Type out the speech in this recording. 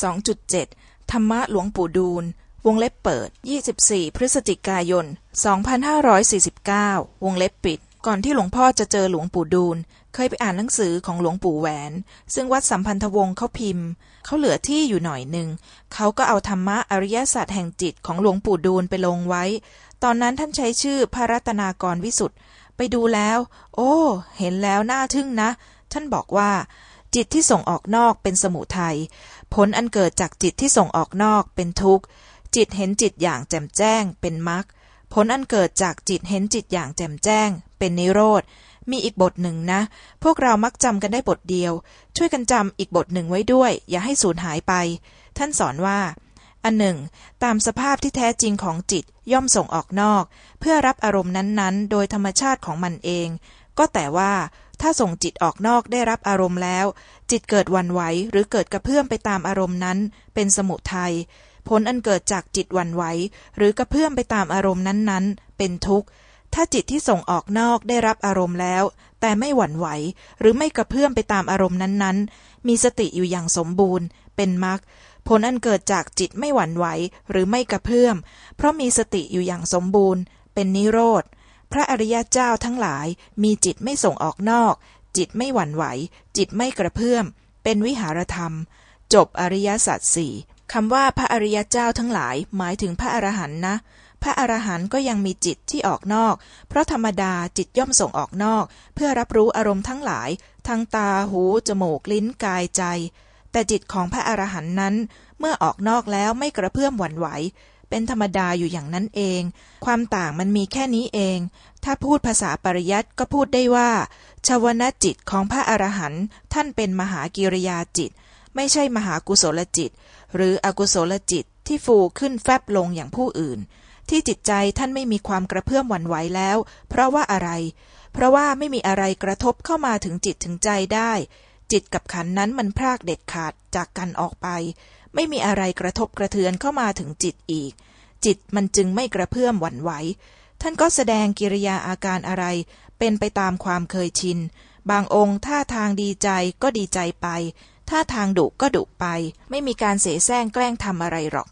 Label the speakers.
Speaker 1: 2.7 ธรรมะหลวงปู่ดูล วงเล็บเปิด 24 พฤศจิกายน 2549 วงเล็บปิด ก่อนที่หลวงพ่อจะเจอหลวงปู่ดูล เคยไปอ่านหนังสือของหลวงปู่แหวน ซึ่งวัดสัมพันธวงศ์เขาพิมพ์ เขาเหลือที่อยู่หน่อยหนึ่ง เขาก็เอาธรรมะอริยศาสตร์แห่งจิตของหลวงปู่ดูลไปลงไว้ ตอนนั้นท่านใช้ชื่อพระรัตนากรวิสุทธ์ไปดูแล้ว โอ้ เห็นแล้วน่าทึ่งนะ ท่านบอกว่า จิตที่ส่งออกนอกเป็นสมุทัยผลอันเกิดจากจิตที่ส่งออกนอกเป็นทุกข์ จิตเห็นจิตอย่างแจ่มแจ้ง เป็นมรรคผลอันเกิดจากจิตเห็นจิตอย่างแจ่มแจ้ง เป็นนิโรธมีอีกบทหนึ่งนะ พวกเรามักจำกันได้บทเดียว ช่วยกันจำอีกบทหนึ่งไว้ด้วย อย่าให้สูญหายไป ท่านสอนว่า อันหนึ่ง ตามสภาพที่แท้จริงของจิตย่อมส่งออกนอก เพื่อรับอารมณ์นั้นๆ โดยธรรมชาติของมันเอง ก็แต่ว่าถ้าส่งจิตออกนอกได้รับอารมณ์แล้ว จิตเกิดวันไหวหรือเกิดกระเพื่อมไปตามอารมณ์นั้น เป็นสมุทัยผลอันเกิดจากจิตวันไหวหรือกระเพื่อมไปตามอารมณ์นั้นๆ เป็นทุกข์ ถ้าจิตที่ส่งออกนอกได้รับอารมณ์แล้ว แต่ไม่หวั่นไหว หรือไม่กระเพื่อมไปตามอารมณ์นั้นๆ มีสติอยู่อย่างสมบูรณ์ เป็นมรรคผลอันเกิดจากจิตไม่หวั่นไหวหรือไม่กระเพื่อม เพราะมีสติอยู่อย่างสมบูรณ์ เป็นนิโรธ พระอริยเจ้าทั้งหลายมีจิตไม่ส่งออกนอก จิตไม่หวั่นไหว จิตไม่กระเพื่อม เป็นวิหารธรรม จบอริยสัจสี่คำว่าพระอริยเจ้าทั้งหลาย หมายถึงพระอรหันต์นะ พระอรหันต์ก็ยังมีจิตที่ออกนอก เพราะธรรมดาจิตย่อมส่งออกนอก เพื่อรับรู้อารมณ์ทั้งหลาย ทางตาหู จมูกลิ้นกายใจ แต่จิตของพระอรหันต์นั้น เมื่อออกนอกแล้วไม่กระเพื่อมหวั่นไหว เป็นธรรมดาอยู่อย่างนั้นเอง ความต่างมันมีแค่นี้เอง ถ้าพูดภาษาปริยัติก็พูดได้ว่า ชวนาจิตของพระอรหันต์ท่านเป็นมหากิริยาจิต ไม่ใช่มหากุศลจิต หรืออกุศลจิตที่ฟูขึ้นแฟบลงอย่างผู้อื่น ที่จิตใจท่านไม่มีความกระเพื่อมหวั่นไหวแล้ว เพราะว่าอะไร เพราะว่าไม่มีอะไรกระทบเข้ามาถึงจิตถึงใจได้จิตกับขันนั้นมันพรากเด็ดขาดจากกันออกไป ไม่มีอะไรกระทบกระเทือนเข้ามาถึงจิตอีก จิตมันจึงไม่กระเพื่อมหวั่นไหว ท่านก็แสดงกิริยาอาการอะไร เป็นไปตามความเคยชิน บางองค์ท่าทางดีใจก็ดีใจไป ท่าทางดุก็ดุไป ไม่มีการเสแสร้งแกล้งทำอะไรหรอก